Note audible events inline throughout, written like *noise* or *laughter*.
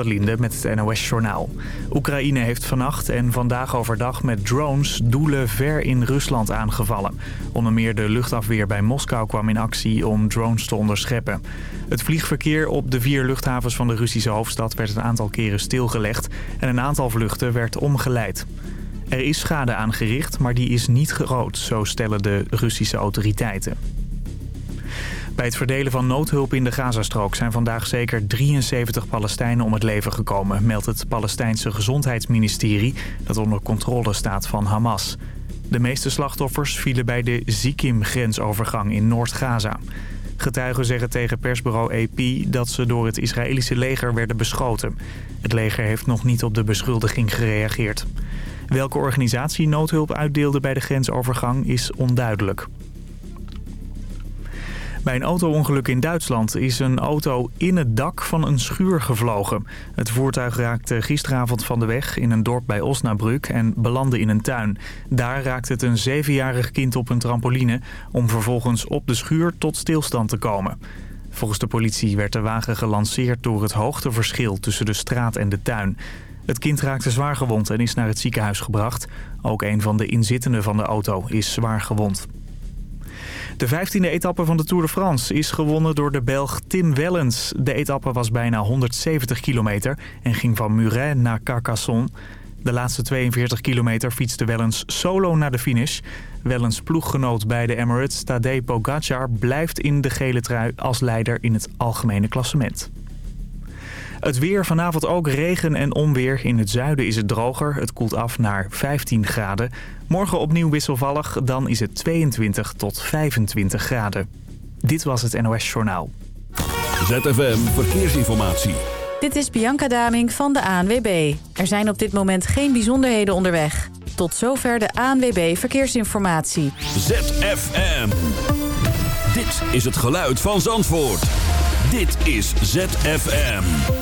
Linde met het NOS-journaal. Oekraïne heeft vannacht en vandaag overdag met drones doelen ver in Rusland aangevallen. Onder meer de luchtafweer bij Moskou kwam in actie om drones te onderscheppen. Het vliegverkeer op de vier luchthavens van de Russische hoofdstad werd een aantal keren stilgelegd... en een aantal vluchten werd omgeleid. Er is schade aangericht, maar die is niet groot, zo stellen de Russische autoriteiten. Bij het verdelen van noodhulp in de Gazastrook zijn vandaag zeker 73 Palestijnen om het leven gekomen, meldt het Palestijnse Gezondheidsministerie dat onder controle staat van Hamas. De meeste slachtoffers vielen bij de Zikim-grensovergang in Noord-Gaza. Getuigen zeggen tegen persbureau AP dat ze door het Israëlische leger werden beschoten. Het leger heeft nog niet op de beschuldiging gereageerd. Welke organisatie noodhulp uitdeelde bij de grensovergang is onduidelijk. Bij een auto-ongeluk in Duitsland is een auto in het dak van een schuur gevlogen. Het voertuig raakte gisteravond van de weg in een dorp bij Osnabrück en belandde in een tuin. Daar raakte het een zevenjarig kind op een trampoline om vervolgens op de schuur tot stilstand te komen. Volgens de politie werd de wagen gelanceerd door het hoogteverschil tussen de straat en de tuin. Het kind raakte zwaar gewond en is naar het ziekenhuis gebracht. Ook een van de inzittenden van de auto is zwaar gewond. De 15e etappe van de Tour de France is gewonnen door de Belg Tim Wellens. De etappe was bijna 170 kilometer en ging van Muret naar Carcassonne. De laatste 42 kilometer fietste Wellens solo naar de finish. Wellens ploeggenoot bij de Emirates, Tadej Pogacar, blijft in de gele trui als leider in het algemene klassement. Het weer vanavond ook regen en onweer. In het zuiden is het droger. Het koelt af naar 15 graden. Morgen opnieuw wisselvallig. Dan is het 22 tot 25 graden. Dit was het NOS Journaal. ZFM Verkeersinformatie. Dit is Bianca Daming van de ANWB. Er zijn op dit moment geen bijzonderheden onderweg. Tot zover de ANWB Verkeersinformatie. ZFM. Dit is het geluid van Zandvoort. Dit is ZFM.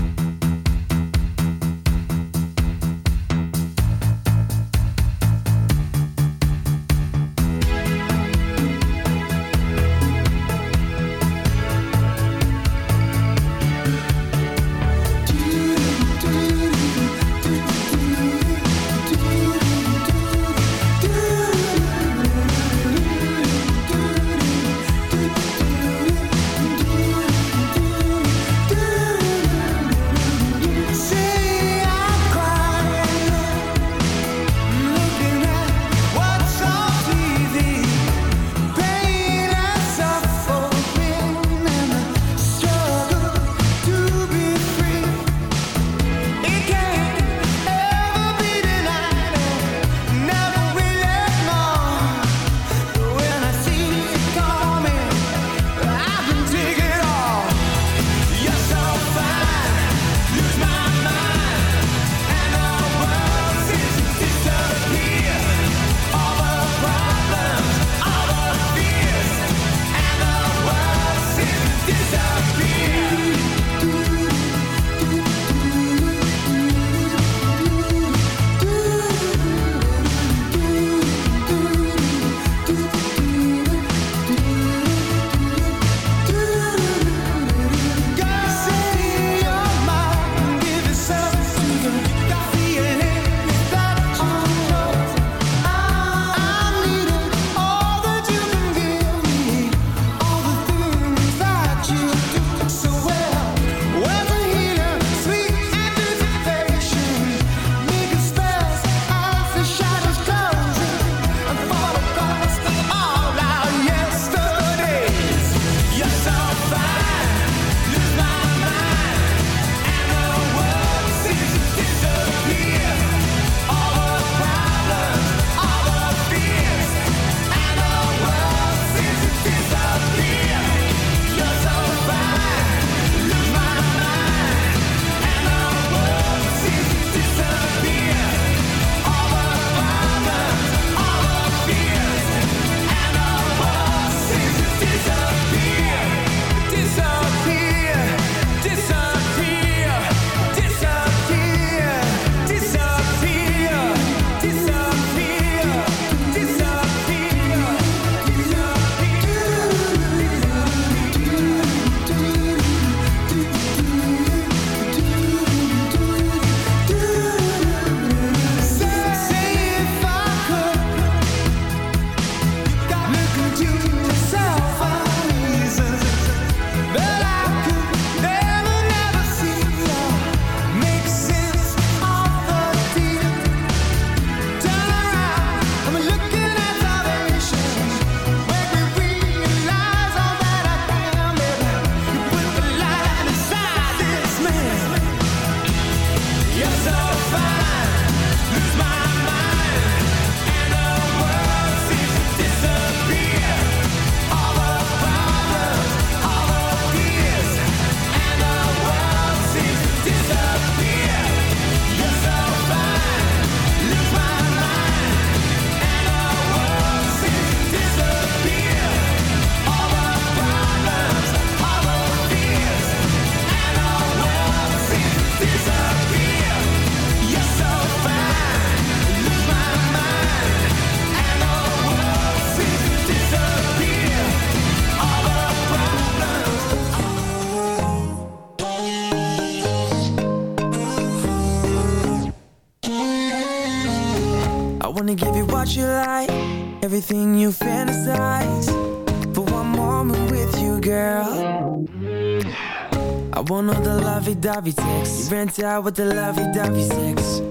I want all the lovey-dovey sex. You rent out with the lovey-dovey sex.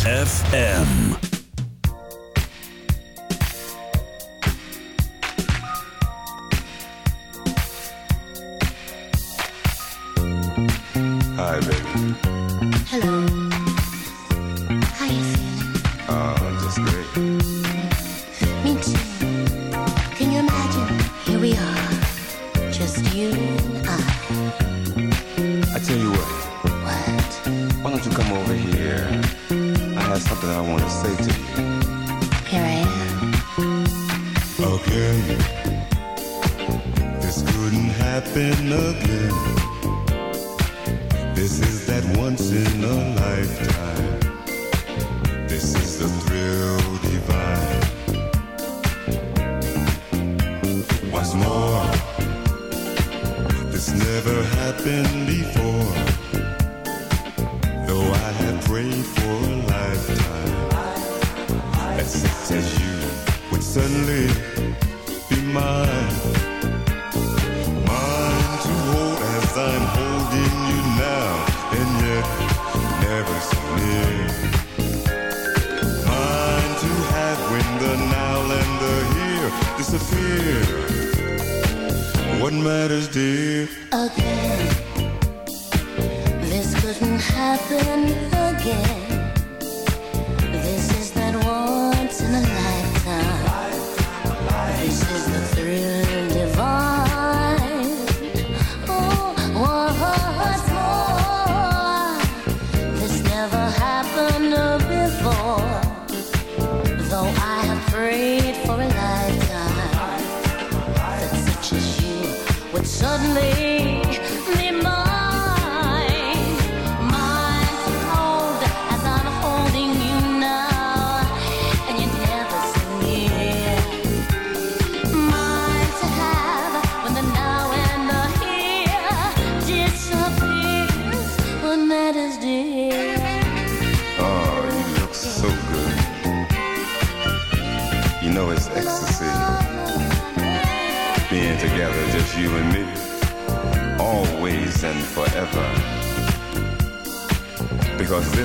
ZFM. Hi, baby.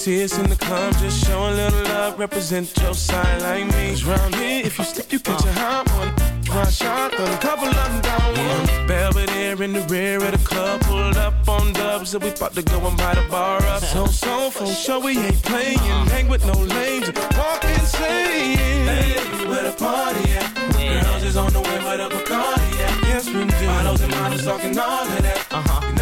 See us in the club. Just show a little love, represent your side like me. 'Cause round here, if you slip, you catch a hot one. One shotgun, couple of them down one. Belvedere in the rear of the club, pulled up on dubs, and we about to go and buy the bar up. So, so, for sure we ain't playing. Hang with no lames, walk insane. Hey, where the party at? Girls is on the way, where the Bacardi at? Yes, we do. Bottles and models talking all of that. Uh-huh.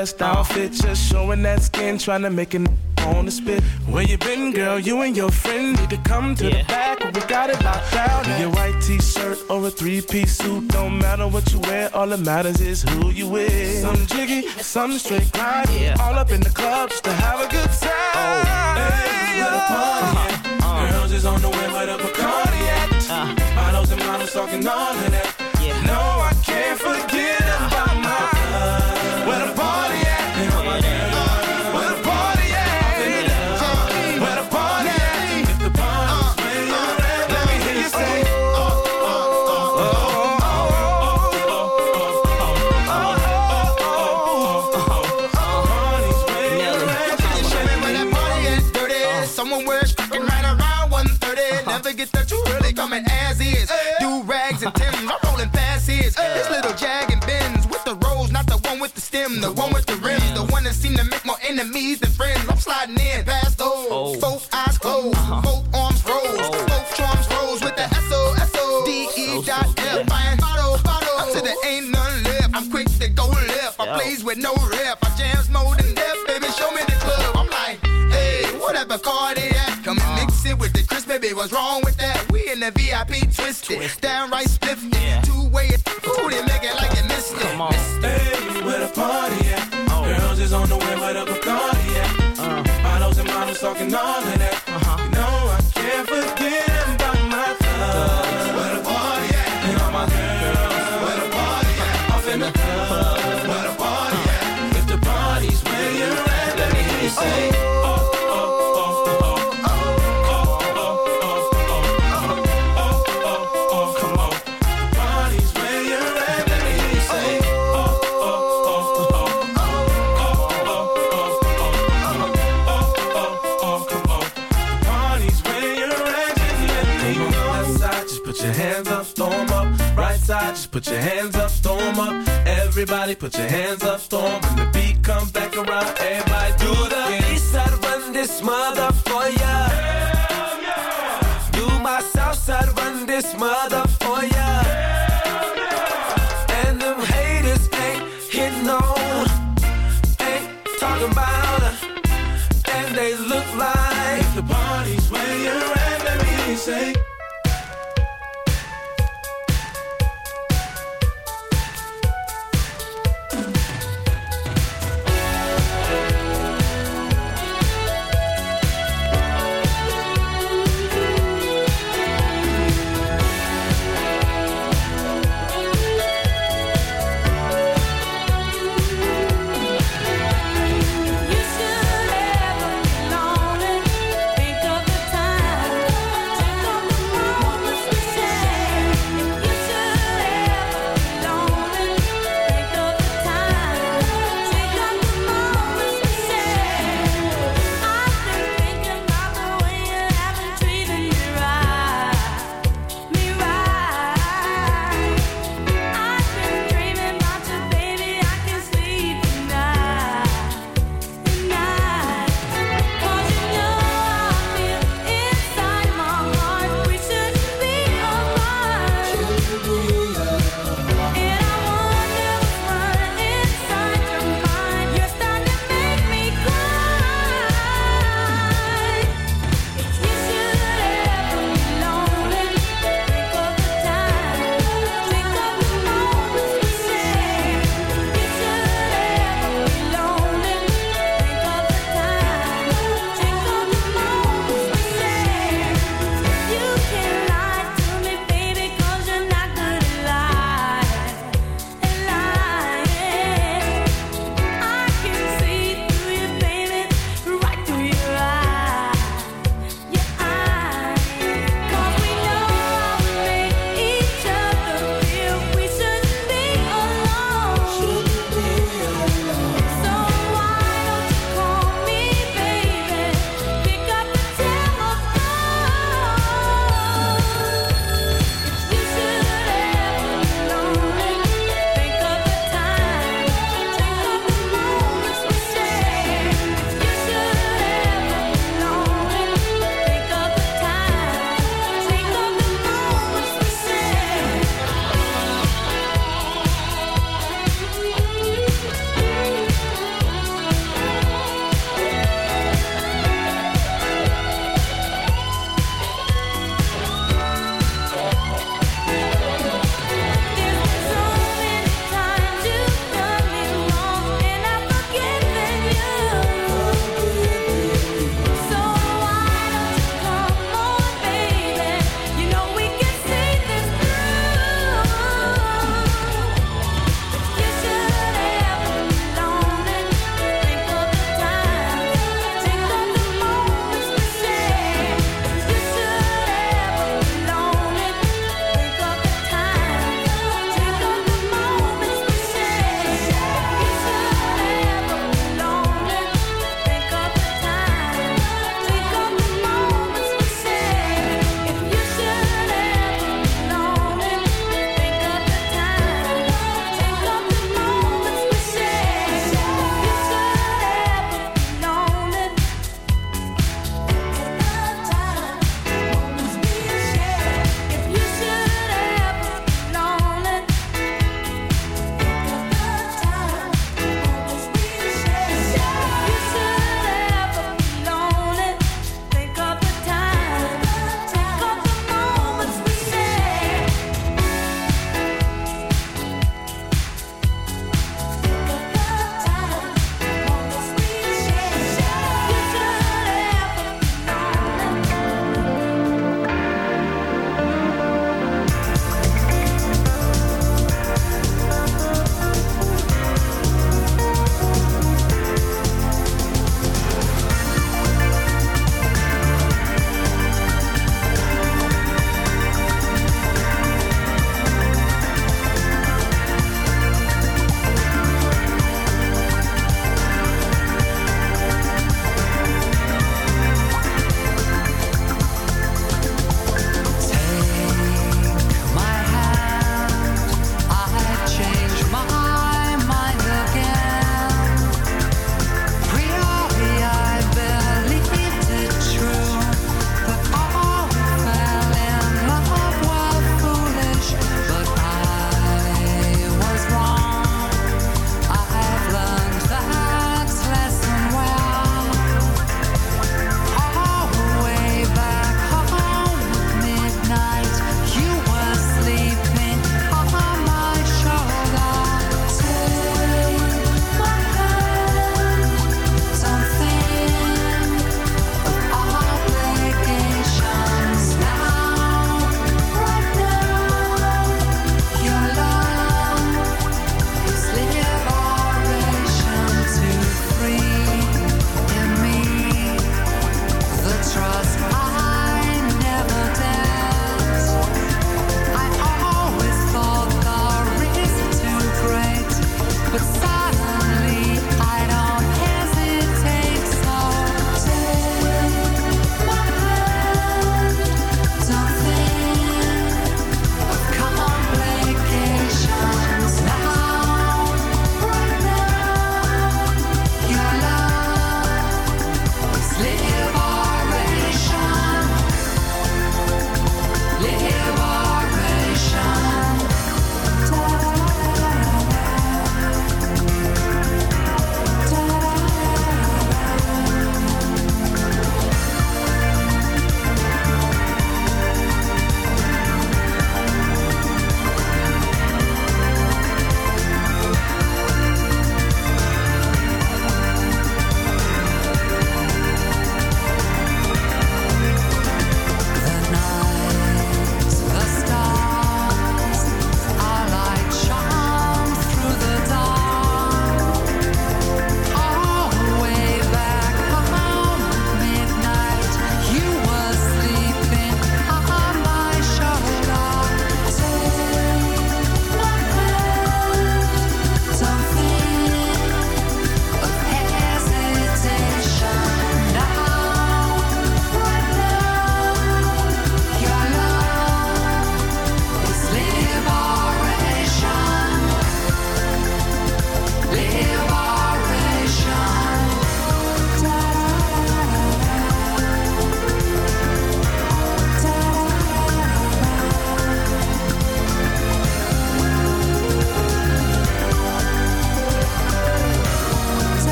Best outfit, just showing that skin, trying to make it on the spit. Where you been, girl? You and your friend need to come to the back. We got it locked down. Your white t-shirt or a three-piece suit, don't matter what you wear. All that matters is who you with. Some jiggy, some straight grind. Yeah. All up in the club just to have a good time. Oh. Hey, the party at? Girls is on the way where the Bacardi at. Uh. Bottles and models talking all of that. Never get there too early, coming as is. Do rags and Tims, I'm rolling past his. This little Jag and Benz with the rose, not the one with the stem, the one with the rims, the one that seem to make more enemies than friends. I'm sliding in past those. Oh. Both eyes closed, uh-huh. both arms rose, oh. both charms rose with the S O S O D E dot F. Buying bottle, bottle, until there ain't none left. I'm quick to go left. I plays with no rep. I jams more than death, baby. Show me the club. I'm like, hey, whatever car they at. Come and baby. What's wrong with that? We in the VIP twisted, downright spiffy. Yeah. Two way, ooh, they make it like you missed it. Come on. Hey, where the party at? Oh. Girls is on the way where the Bacardi at. Uh. Bottles and models talking all of that. Put your hands up, storm up. Everybody put your hands up, 'em. When the beat comes back around, everybody do the east side, run this mother for ya. Yeah. Do my south side, run this mother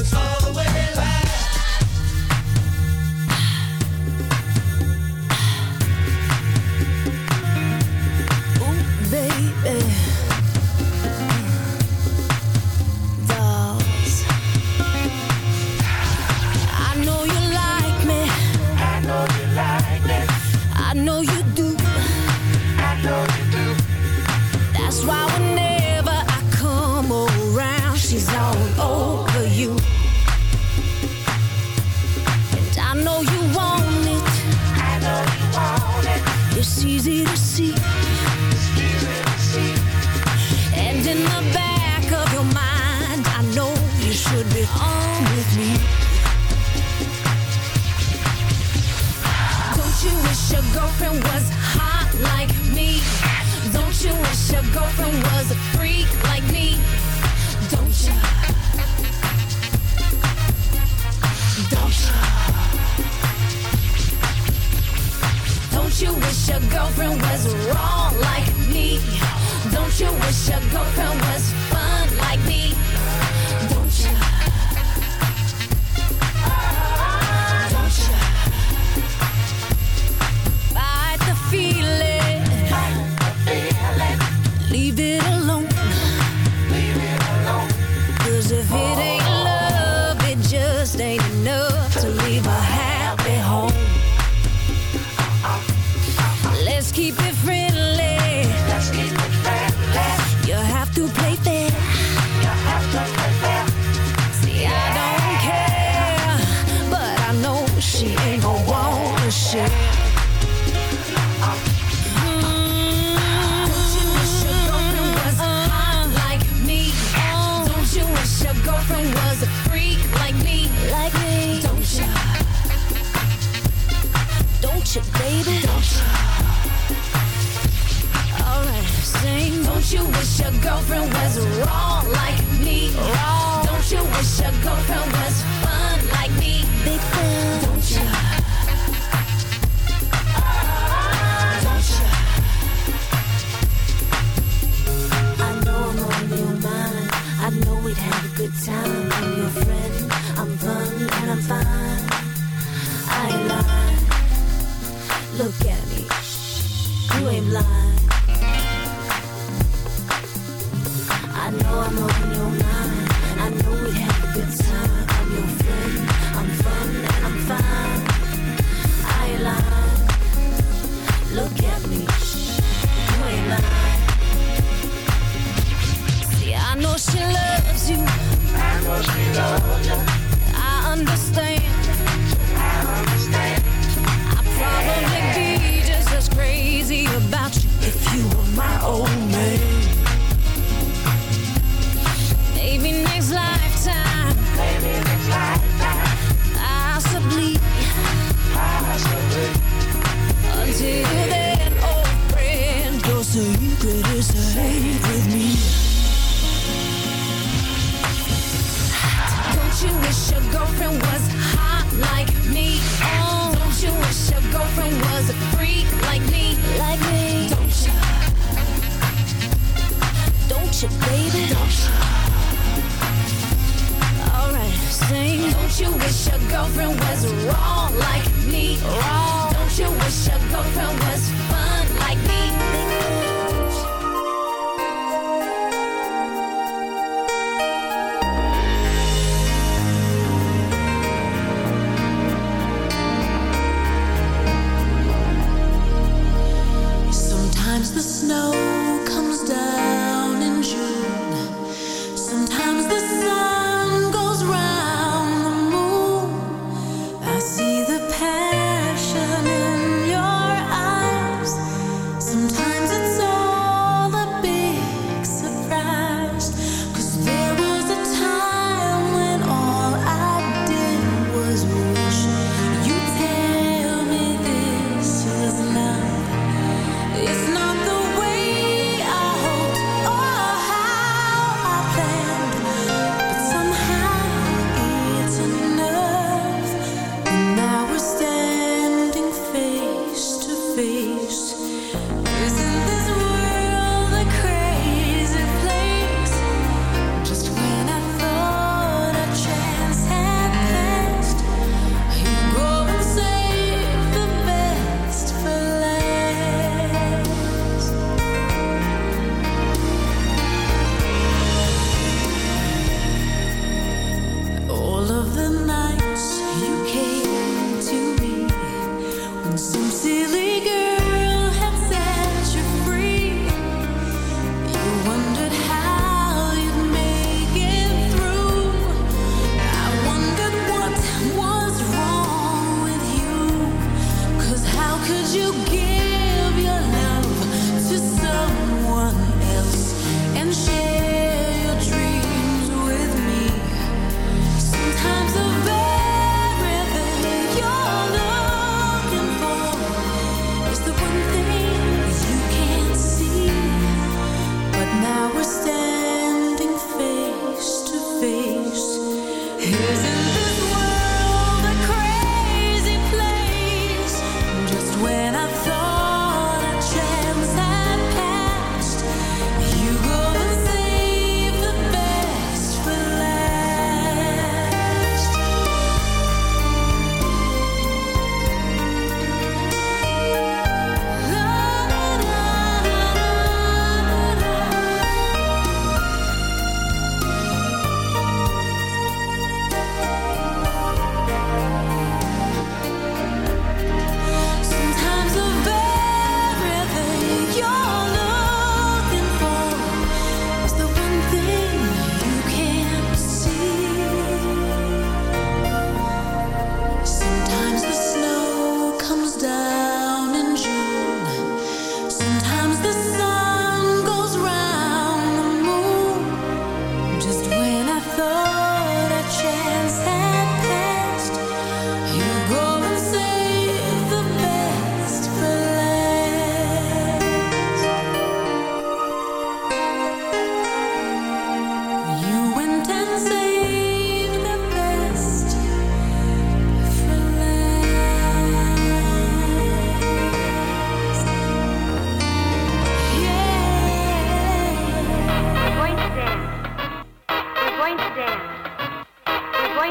It's You wish your girlfriend was wrong like me? Wrong. Don't you wish your girlfriend was fun like me?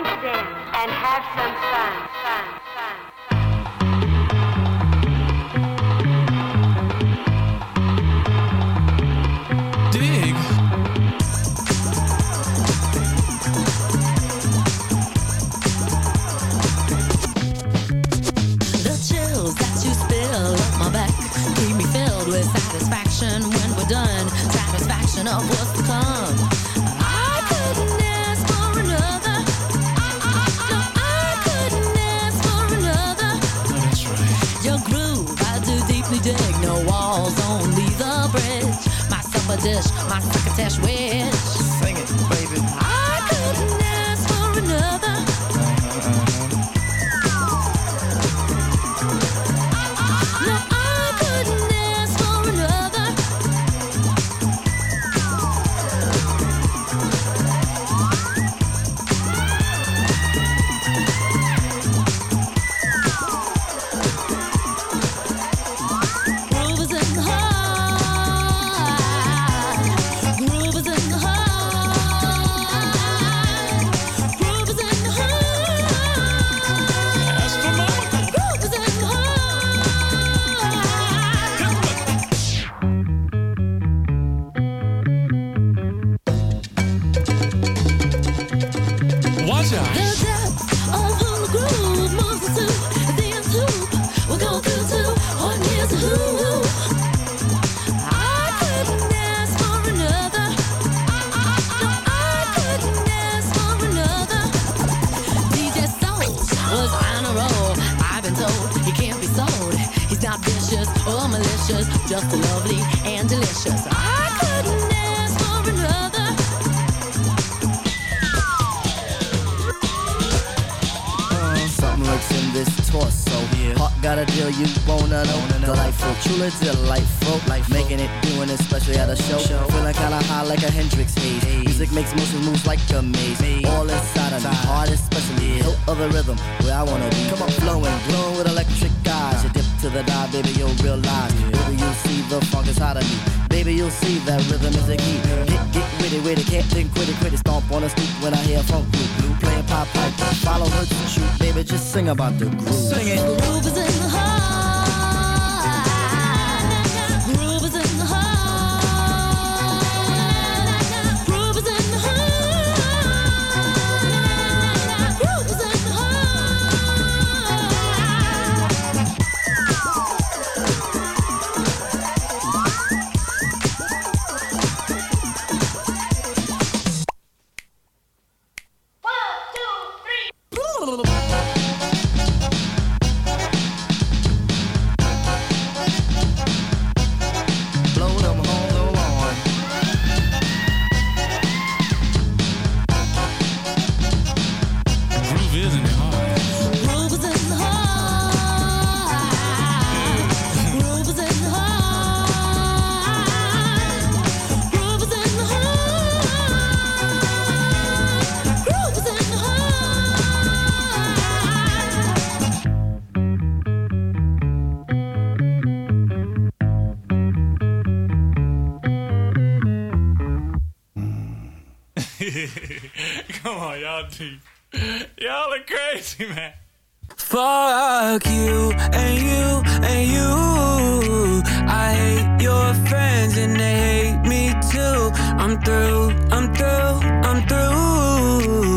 Going to dance and have some fun. Fun. Fun. Dig. The chills that you spill up my back keep me filled with satisfaction when we're done. Satisfaction of what's to come. My crocketesh wish. Sing or malicious, just lovely and delicious. Ah! Got a deal you wanna know. Delightful, truly delightful. Making it, doing it, especially at a show. Feeling kinda high like a Hendrix haze. Music makes motion moves like a maze. All inside of me, heart especially. Hilt of the rhythm, where I wanna be. Come on, flowing, glowing with electric eyes. You dip to the dive, baby, you'll realize. Baby, you'll see the funk inside of me. Baby, you'll see that rhythm is the key. Get, get witty, witty, can't think, quit it, quit it. Stomp on the street when I hear funk blue, blue playing pop pipe. Follow her to shoot, baby, just sing about the groove. Sing it. Groove is in the heart. Deep. *laughs* Y'all are crazy, man. Fuck you and you and you. I hate your friends and they hate me too. I'm through, I'm through, I'm through.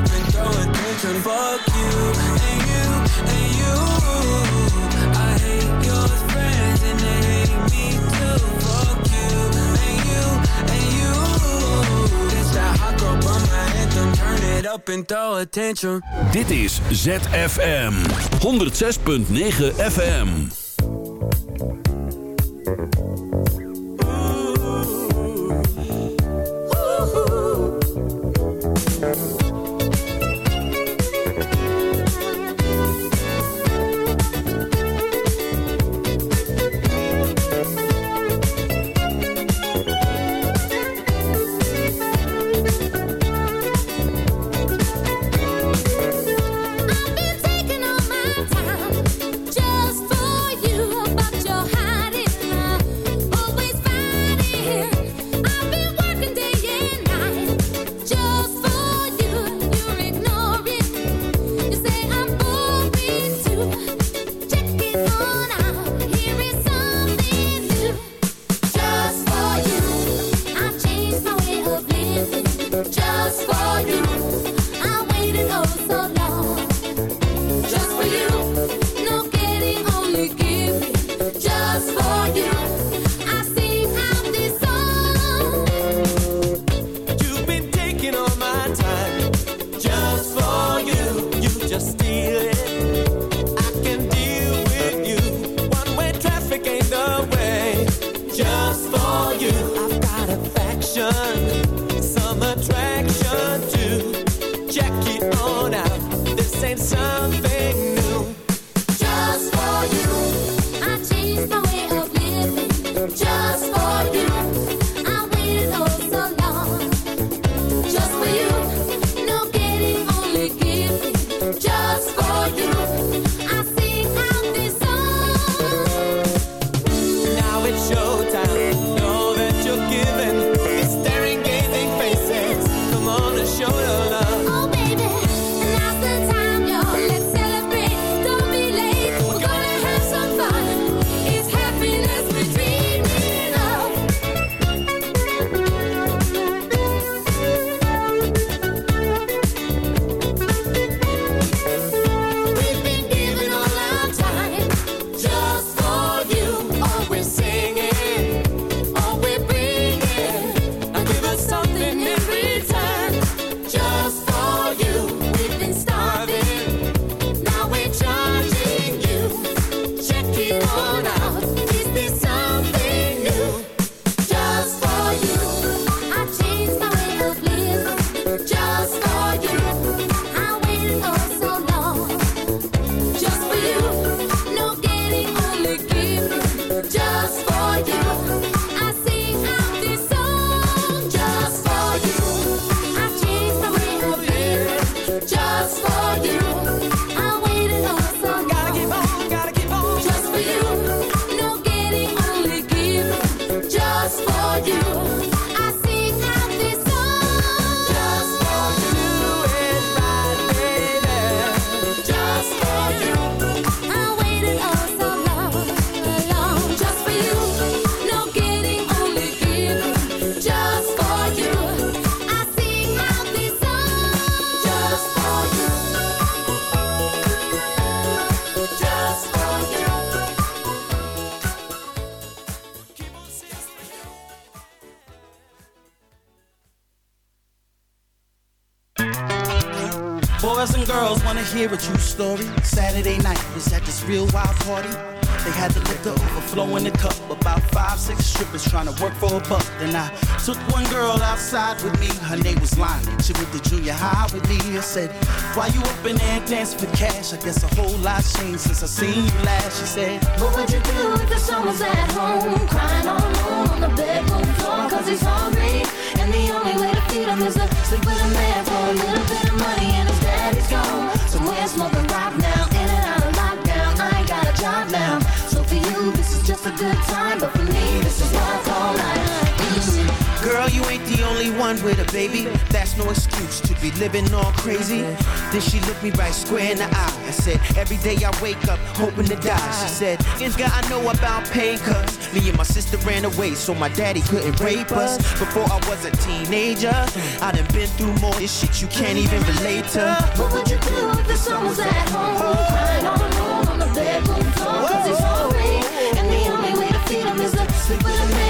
Turn it up and throw a tantrum. Fuck you and you and you. I hate your friends and they hate me too. Fuck you and you and you. This that hot girl bummer anthem. Turn it up and throw a tantrum. Dit is ZFM 106.9 FM. Why you up in there dancing for cash? I guess a whole lot changed since I seen you last. She said, What would you do if the son was at home? Crying all alone on the bedroom floor Cause he's hungry And the only way to feed him is to sleep with a man For a little bit of money and his daddy's gone. So we're smoking rock now In and out of lockdown. I ain't got a job now. So for you this is just a good time But for you ain't the only one with a baby. That's no excuse to be living all crazy. Then she looked me right square in the eye. I said, Every day I wake up hoping to die. She said, Nigga, I know about pain, cuz me and my sister ran away so my daddy couldn't rape us. Before I was a teenager, I done been through more this shit you can't even relate to. What would you do if the son was at home Crying all alone on the bedroom floor Cause he's hungry And the only way to feed him is to sleep with a man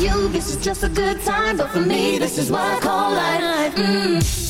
you this is just a good time But for me this is what I call life mm.